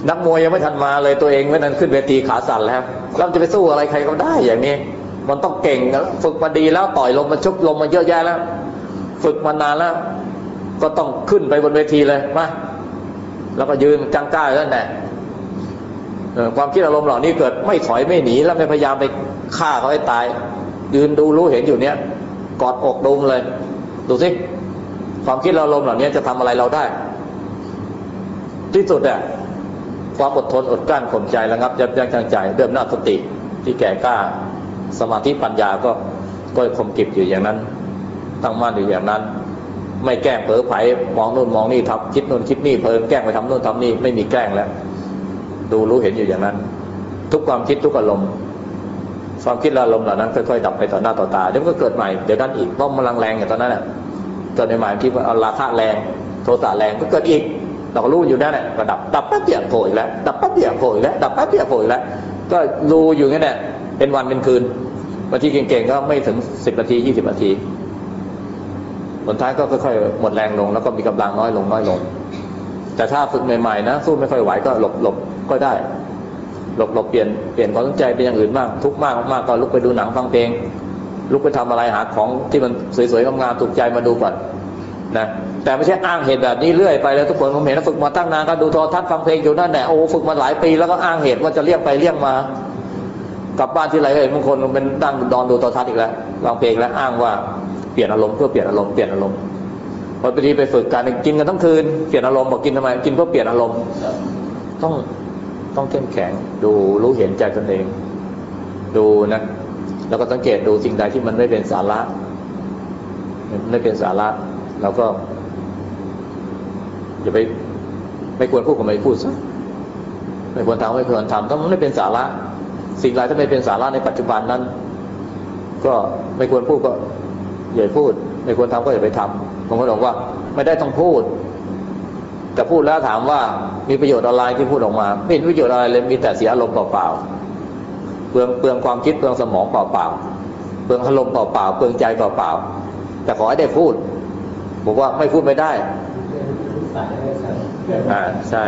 นักมวยยังไม่ทันมาเลยตัวเองไม่ทันขึ้นเวทีขาสั่นแล้วเราจะไปสู้อะไรใครก็ได้อย่างนี้ มันต้องเก่งฝึกมาดีแล้วต่อยลมมาชกลมมาเยอะแยะแล้ว ฝึกมานานแล้ว ก็ต้องขึ้นไปบนเวทีเลยมาแล้วก็ยืนจังก้าแล้วแหละความคิดอารมณ์เหล่านี้เกิดไม่ถอยไม่หนีแล้วไม่พยายามไปฆ่าเขาให้ตาย ยืนดูรู้เห็นอยู่เนี้ยกอดอกดุมเลย ดูสิความคิดอารมณ์เหล่านี้จะทำอะไรเราได้ ที่สุดอะความอดทนอดกลั้นข่มใจระงับยับยั้งชั่งใจเริ่มหน้าสติที่แก่กล้า สมาธิปัญญาก็ก็ข่มเก็บอยู่อย่างนั้น ตั้งมั่นอยู่อย่างนั้น ไม่แกล้งเผลอไผมองนู่นมองนี่ทำคิดนู่นคิดนี่เพลินแกล้งไปทำนู่นทำนี่ไม่มีแกล้งแล้ว ดูรู้เห็นอยู่อย่างนั้น ทุกความคิดทุกอารมณ์ความคิดอารมณ์เหล่านั้นค่อยๆดับไปต่อหน้าต่อตาเดี๋ยวก็เกิดใหม่เดี๋ยวนั้นอีกเพราะมันแรงอย่างตอนนั้นแหละเกิดในหมายคิดว่าเอาราคาแรง โทสะแรงก็เกิดอีกเราก็รู้อยู่นั่นแหละก็ดับดับแป๊บเดียวโผล่อีกแล้วดับแป๊บเดียวโผล่อีกแล้วดับแป๊บเดียวโผล่อีกแล้วก็รู้อยู่งั้นแหละเป็นวันเป็นคืนบางทีเก่งๆก็ไม่ถึงสิบนาทียี่สิบนาที ผลท้ายก็ค่อยๆหมดแรงลง แล้วก็มีกำลังน้อยลงน้อยลง แต่ถ้าฝึกใหม่ๆนะสู้ไม่ค่อยไหวก็หลบหลบก็ได้ หลบหลบเปลี่ยนเปลี่ยนความสนใจเป็นอย่างอื่นบ้างทุกมากมากก็ลุกไปดูหนังฟังเพลงลุกไปทำอะไรหาของที่มันสวยๆงามๆถูกใจมาดูก่อนนะแต่ไม่ใช่อ้างเหตุแบบนี้เรื่อยไปแล้วทุกคนผมเห็นฝึกมาตั้งนานก็ดูโทรทัศน์ฟังเพลงอยู่นั่นแหละโอ้ฝึกมาหลายปีแล้วก็อ้างเหตุว่าจะเรียกไปเรียกมากลับบ้านที่ไรเห็นบางคนเป็นตั้งดอนดูโทรทัศน์อีกแล้วฟังเพลงแล้วอ้างว่า เปลี่ยนอารมณ์เพื่อเปลี่ยนอารมณ์เปลี่ยนอารมณ์พอไปทีไปฝึกการกินกันทั้งคืนเปลี่ยนอารมณ์บอกกินทำไมกินเพื่อเปลี่ยนอารมณ์ต้องต้องเข้มแข็งดูรู้เห็นใจตนเอง ดูนะ แล้วก็สังเกตดูสิ่งใดที่มันไม่เป็นสาระไม่เป็นสาระเราก็อย่าไปไม่ควรพูดก็ไม่พูดซะไม่ควรทำไม่ควรทำถ้ามันไม่เป็นสาระ สิ่งใดถ้าไม่เป็นสาระในปัจจุบันนั้น ก็ไม่ควรพูดก็ อย่าพูด ไม่ควรทำก็อย่าไปทำผมก็บอกว่าไม่ได้ต้องพูด แต่พูดแล้วถามว่ามีประโยชน์อะไรที่พูดออกมา ไม่เห็นประโยชน์อะไรเลยมีแต่เสียอารมณ์เปล่าๆเปลืองเปลืองความคิดเปลืองสมองเปล่าๆเปลืองอารมณ์เปล่าๆเปลืองใจเปล่าๆแต่ขอให้ได้พูด บอกว่าไม่พูดไม่ได้อ่าใช่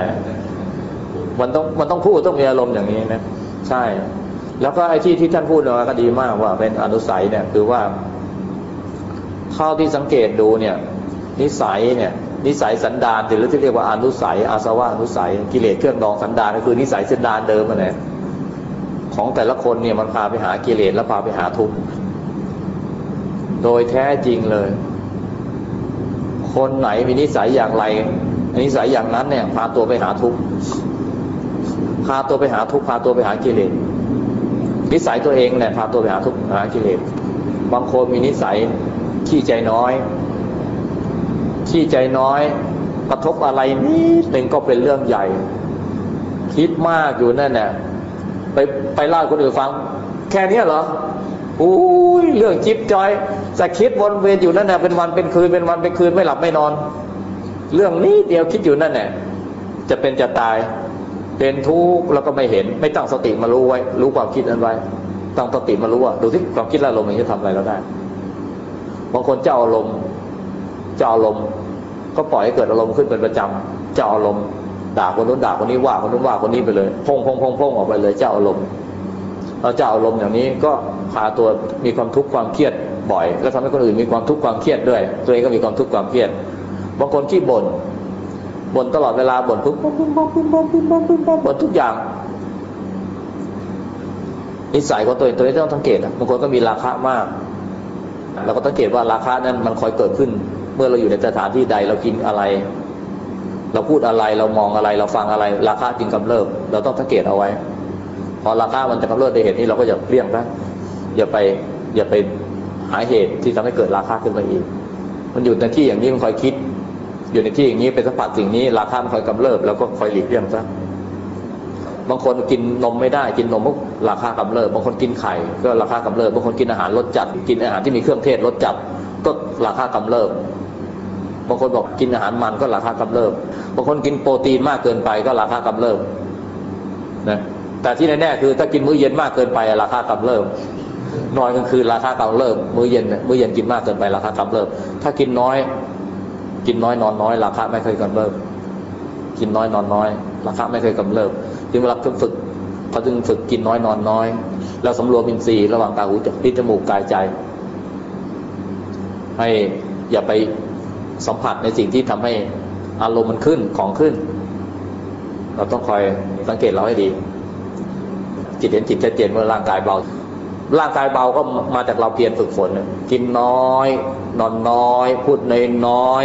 มันต้องมันต้องพูดต้องมีอารมณ์อย่างนี้นะ ใช่ แล้วก็ไอ้ที่ที่ท่านพูดมาก็ดีมากว่าเป็นอนุสัยเนี่ย คือว่า เท่าที่สังเกตดูเนี่ยนิสัยเนี่ยนิสัยสันดานหรือที่เรียกว่าอนุสัย อาสวะอนุสัย กิเลสเครื่องดองสันดานก็คือนิสัยสันดานเดิมนะของแต่ละคนเนี่ยมันพาไปหากิเลสแล้วพาไปหาทุกข์โดยแท้จริงเลย คนไหนมีนิสัยอย่างไรนิสัยอย่างนั้นเนี่ย พาตัวไปหาทุกข์พาตัวไปหาทุกข์พาตัวไปหากิเลสนิสัยตัวเองเนี่ยพาตัวไปหาทุกข์หากิเลสบางคนมีนิสัย ขี้ใจน้อย ขี้ใจน้อย กระทบอะไรนิดหนึ่งก็เป็นเรื่องใหญ่ คิดมากอยู่นั่นเนี่ยไปไปเล่าคนอื่นฟัง แค่นี้เหรออุ้ยเรื่องจิ๊บจอยจะคิดวนเวียนอยู่นั่นแหละเป็นวันเป็นคืนเป็นวันเป็นคืนไม่หลับไม่นอน เรื่องนี้เดียวคิดอยู่นั่นแหละจะเป็นจะตายเป็นทุกข์แล้วก็ไม่เห็น ไม่ตั้งสติมารู้ไว้ รู้ความคิดนั้นไว้ ตั้งสติมารู้ว่าดูที่ความคิดและอารมณ์มันจะทำอะไรเราได้ บางคนเจ้าอารมณ์เจ้าอารมณ์ก็ปล่อยให้เกิดอารมณ์ขึ้นเป็นประจำเจ้าอารมณ์ด่าคนนู้นด่าคนนี้ว่าคนนู้นว่าคนนี้ไปเลยพงพงพงพงออกไปเลยเจ้าอารมณ์เราเจ้าอารมณ์อย่างนี้ก็พาตัวมีความทุกข์ความเครียดบ่อย แล้วทำให้คนอื่นมีความทุกข์ความเครียดด้วย ตัวเองก็มีความทุกข์ความเครียดบางคนขี้บ่นบ่นตลอดเวลาบ่นพึ่มพึ่มพึ่มพึ่มพึ่มพึ่มพึ่มพึ่มพึ่มบ่นทุกอย่างนิสัยของตัวเองตัวเองต้องสังเกตบางคนก็มีราคะมาก เราก็สังเกตว่าราคะนั้นมันคอยเกิดขึ้น เมื่อเราอยู่ในสถานที่ใดเรากินอะไร เราพูดอะไรเรามองอะไร เราฟังอะไร ราคาจึงกำเริบเราต้องสังเกตเอาไว้ พอราคามันจะกำเริบในเหตุนี้เราก็อย่าเลี่ยงนะอย่าไปอย่าไปหาเหตุที่ทำให้เกิดราคาขึ้นมาอีก มันอยู่ในที่อย่างนี้มันคอยคิด อยู่ในที่อย่างนี้เป็นสัมผัสสิ่งนี้ ราคามันคอยกำเริบแล้วก็คอยหลีกเลี่ยงซะบางคนกินนมไม่ได้ กินนม ราคากำเริบบางคนกินไข่ก็ราคากำเริบบางคนกินอาหารรสจัด กินอาหารที่มีเครื่องเทศรสจัด ก็ราคากำเริบบางคนบอกกินอาหารมันก็ราคากำเริบบางคนกินโปรตีนมากเกินไปก็ราคากำเริบนะแต่ที่แน่ๆคือถ้ากินมื้อเย็นมากเกินไปราคากำเริบนอนกลางคืนราคากำเริบมื้อเย็นมื้อเย็นกินมากเกินไปราคากำเริบถ้ากินน้อย กินน้อยนอนน้อยราคาไม่เคยกำเริบกินน้อยนอนน้อย ราคาไม่เคยกำเริบจึงเวลาฝึก เขาจึงฝึกกินน้อยนอนน้อย แล้วสำรวมอินทรีย์ระหว่างตาหูจมูกจมูกกายใจ ให้อย่าไปสัมผัสในสิ่งที่ทำให้อารมณ์มันขึ้นของขึ้น เราต้องคอยสังเกตเราให้ดี จิตเห็นจิตชัดเจนเมื่อร่างกายเบา ร่างกายเบาก็มาจากเราเพียรฝึกฝนกินน้อย นอนน้อย พูดน้อยน้อย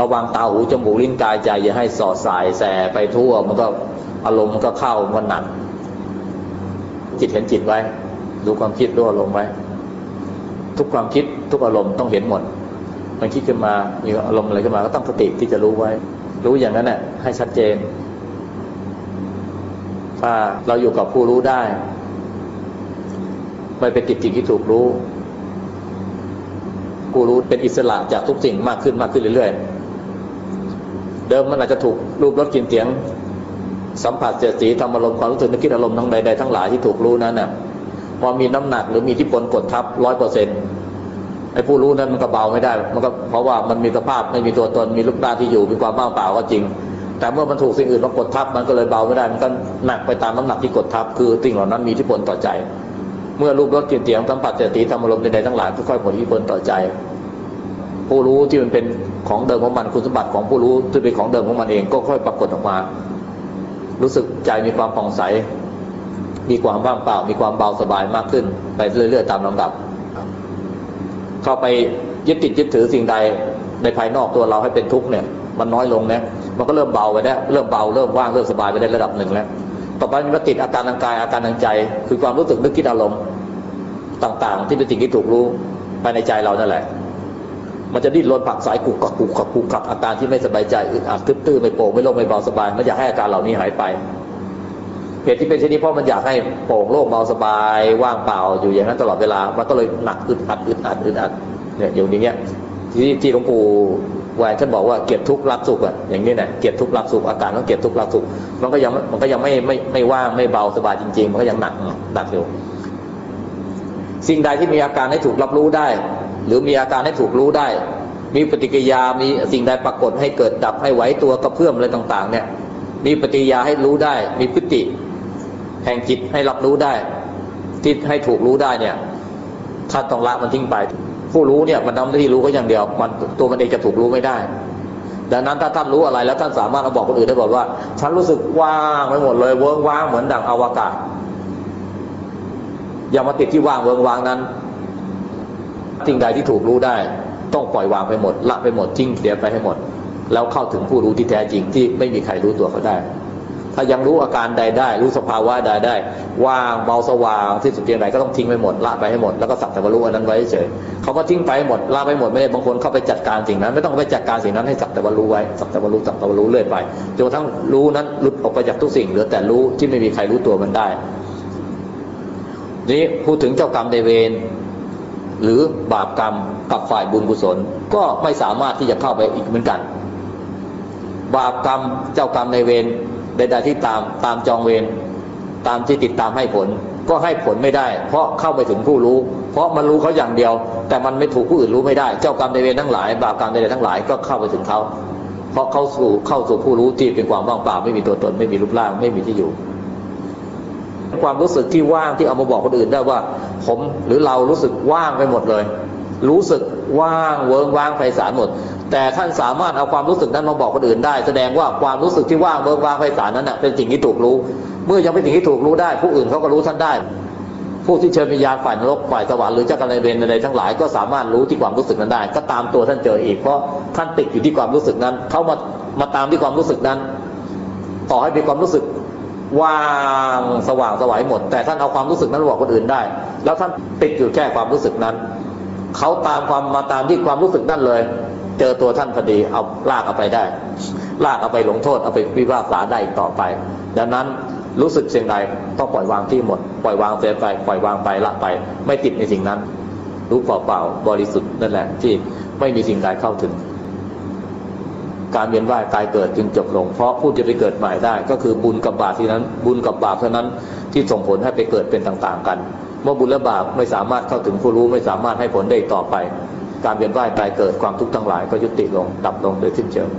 ระวังตาหูจมูกลิ้นกายใจอย่าให้สอดสายแสไปทั่ว มันก็ อารมณ์มันก็เข้ามันหนัก จิตเห็นจิตไว้ ดูความคิดดูอารมณ์ไว้ ทุกความคิดทุกอารมณ์ต้องเห็นหมดมันคิดขึ้นมามีอารมณ์อะไรขึ้นมาก็ต้องสติที่จะรู้ไว้ รู้อย่างนั้นน่ะให้ชัดเจน ถ้าเราอยู่กับผู้รู้ได้ไม่เป็นติดสิ่งที่ถูกรู้ผู้รู้เป็นอิสระจากทุกสิ่งมากขึ้นมากขึ้นเรื่อยๆ เดิมมันอาจจะถูกรูปรสกลิ่นเสียง สัมผัสเจตสีธรรมอารมณ์ความรู้สึกนึกคิดอารมณ์ทั้งใดๆทั้งหลายที่ถูกรู้นั้นน่ะพอมีน้ำหนักหรือมีที่ปนกดทับร้อยเปอร์เซ็นต์ไอ้ผู้รู้นั้นมันก็เบาไม่ได้ มันก็เพราะว่ามันมีสภาพไม่มีตัวตนมีลูกตาที่อยู่มีความว่างเปล่าก็จริง แต่เมื่อมันถูกสิ่งอื่นมากดทับมันก็เลยเบาไม่ได้มันก็หนักไปตามน้ำหนักที่กดทับ คือสิ่งเหล่านั้นมีที่ปนต่อใจ เมื่อรูปรสกลิ่นเสียงสัมผัสเจตสีธรรมอารมณ์ใดๆทั้งหลายค่อยๆผลที่ปนต่อใจ ผู้รู้ที่มันเป็นของเดิมของมันคุณสมบัติของผู้รู้ที่เป็นของเดิมของมันเองก็ค่อยปรากฏออกมา รู้สึกใจมีความผ่องใส มีความว่างเปล่า มีความเบาสบายมากขึ้น ไปเรื่อยๆตามลำดับ เข้าไปยึดติดยึดถือสิ่งใดในภายนอกตัวเราให้เป็นทุกข์เนี่ย มันน้อยลงนะมันก็เริ่มเบาไปได้เริ่มเบาเริ่มว่างเริ่มสบายไปได้ระดับหนึ่งแล้วต่อไปมันก็ติดอาการทางกายอาการทางใจ คือความรู้สึกนึกคิดอารมณ์ต่างๆ ที่เป็นสิ่งที่ถูกรู้ภายในใจเรานั่นแหละ มันจะดิ้นรนผักสายกุกกักกุกกักกุกกักอาการที่ไม่สบายใจอึดอัดทึบตื้อไม่โปร่งไม่โล่งไม่เบาสบาย มันอยากให้อาการเหล่านี้หายไปเหตุที่เป็นเช่นนี้เพราะมันอยากให้โปร่งโล่งเบาสบาย ว่างเปล่าอยู่อย่างนั้นตลอดเวลา มันก็เลยหนักอึดอัดอึดอัดอึดอัดเนี่ยอยู่อย่างเงี้ยที่ที่หลวงปู่แหวนท่านบอกว่าเกลียดทุกข์รักสุขอะอย่างนี้เนี่ยเกลียดทุกข์รักสุขอาการต้องเกลียดทุกข์รักสุขมันก็ยังมันก็ยังไม่ไม่ไม่ว่างไม่เบาสบายจริง ๆ มันก็ยังหนักหนักอยู่สิ่งใดที่มีอาการให้ถูกรับรู้ได้ หรือมีอาการให้ถูกรู้ได้ มีปฏิกิริยามีสิ่งใดปรากฏให้เกิดดับให้ไหวตัวกระเพื่อมอะไรต่าง ๆ เนี่ย มีปฏิกิริยาให้รู้ได้ มีพฤติ แห่งจิตให้รับรู้ได้ที่ให้ถูกรู้ได้เนี่ยท่านต้องละมันทิ้งไป ผู้รู้เนี่ยมันทำหน้าที่รู้ก็อย่างเดียว มันตัวมันเองจะถูกรู้ไม่ได้ ดังนั้นถ้าท่านรู้อะไรแล้วท่านสามารถเอาบอกคนอื่นได้บอกว่า ฉันรู้สึกว่างไปหมดเลยเวิ้งว้างเหมือนดังอวกาศอย่ามาติดที่ว่างเวิงวางนั้น สิ่งใดที่ถูกรู้ได้ ต้องปล่อยวางไปหมด ละไปหมดทิ้งเสียไปให้หมด แล้วเข้าถึงผู้รู้ที่แท้จริงที่ไม่มีใครรู้ตัวเขาได้ ถ้ายังรู้อาการใดได้ รู้สภาวะใดได้ ว่างเบาสว่างที่สุดเพียงใดก็ต้องทิ้งไปหมดละไปให้หมดแล้วก็สักแต่ว่ารู้อันนั้นไว้เฉยเขาก็ทิ้งไปหมดละไปหมดไม่ได้บางคนเข้าไปจัดการสิ่งนั้น ไม่ต้องไปจัดการสิ่งนั้นให้สักแต่ว่ารู้ไว้สักแต่ว่ารู้สักแต่ว่ารู้เรื่อยไปจนกระทั่งรู้นั้นหลุดออกไปจากทุกสิ่งเหลือแต่รู้ที่ไม่มีใครรู้ตัวมันได้นี้พูดถึงเจ้ากรรมในเวร หรือบาปกรรมกับฝ่ายบุญกุศล ก็ไม่สามารถที่จะเข้าไปอีกเหมือนกัน บาปกรรมเจ้ากรรมในเวรใดๆที่ตามตามจองเวรตามที่ติดตามให้ผล ก็ให้ผลไม่ได้ เพราะเข้าไปถึงผู้รู้ เพราะมันรู้เขาอย่างเดียว แต่มันไม่ถูกผู้อื่นรู้ไม่ได้ เจ้ากรรมในเวรทั้งหลาย บาปกรรมใดๆทั้งหลายก็เข้าไปถึงเขาเพราะเข้าสู่เข้าสู่ผู้รู้ที่เป็นความว่างเปล่าไม่มีตัวตนไม่มีรูปร่างไม่มีที่อยู่ ความรู้สึกที่ว่างที่เอามาบอกคนอื่นได้ว่า ผมหรือเรารู้สึกว่างไปหมดเลย รู้สึกว่างเวิงว่างไพศาลหมด แต่ท่านสามารถเอาความรู้สึกนั้นมาบอกคนอื่นได้ แสดงว่าความรู้สึกที่ว่างเวิงว่างไพศาลนั้นเป็นสิ่งที่ถูกรู้ เมื่อยังเป็นสิ่งที่ถูกรู้ได้ ผู้อื่นเขาก็รู้ท่านได้ผู้ที่เชิญวิญญาณฝ่ายนรกฝ่ายสวรรค์หรือเจ้ากรรมนายเวรใดทั้งหลายก็สามารถรู้ที่ความรู้สึกนั้นได้ ก็ตามตัวท่านเจออีกเพราะท่านติดอยู่ที่ความรู้สึกนั้นเขามามาตามที่ความรู้สึกนั้น ต่อให้มีความรู้สึก ว่างสว่างสวายหมด แต่ท่านเอาความรู้สึกนั้นบอกคนอื่นได้ แล้วท่านติดอยู่แค่ความรู้สึกนั้น เขาตามความมาตามที่ความรู้สึกนั่นเลย เจอตัวท่านพอดีเอาลากเอาไปได้ ลากเอาไปลงโทษเอาไปวิพากษาได้อีกต่อไป ดังนั้นรู้สึกสิ่งใดต้องปล่อยวางที่หมด ปล่อยวางเสียไปปล่อยวางไปละไป ไม่ติดในสิ่งนั้น รู้เปล่าๆบริสุทธิ์นั่นแหละที่ไม่มีสิ่งใดเข้าถึง การเวียนว่ายตายเกิดจึงจบลง เพราะผู้จะไปเกิดใหม่ได้ ก็คือบุญกับบาปที่นั้น บุญกับบาปเท่านั้นที่ส่งผลให้ไปเกิดเป็นต่างๆกัน เมื่อบุญและบาปไม่สามารถเข้าถึงผู้รู้ไม่สามารถให้ผลได้ต่อไป การเวียนว่ายตายเกิดความทุกข์ทั้งหลายก็ยุติลงดับลงโดยสิ้นเชิง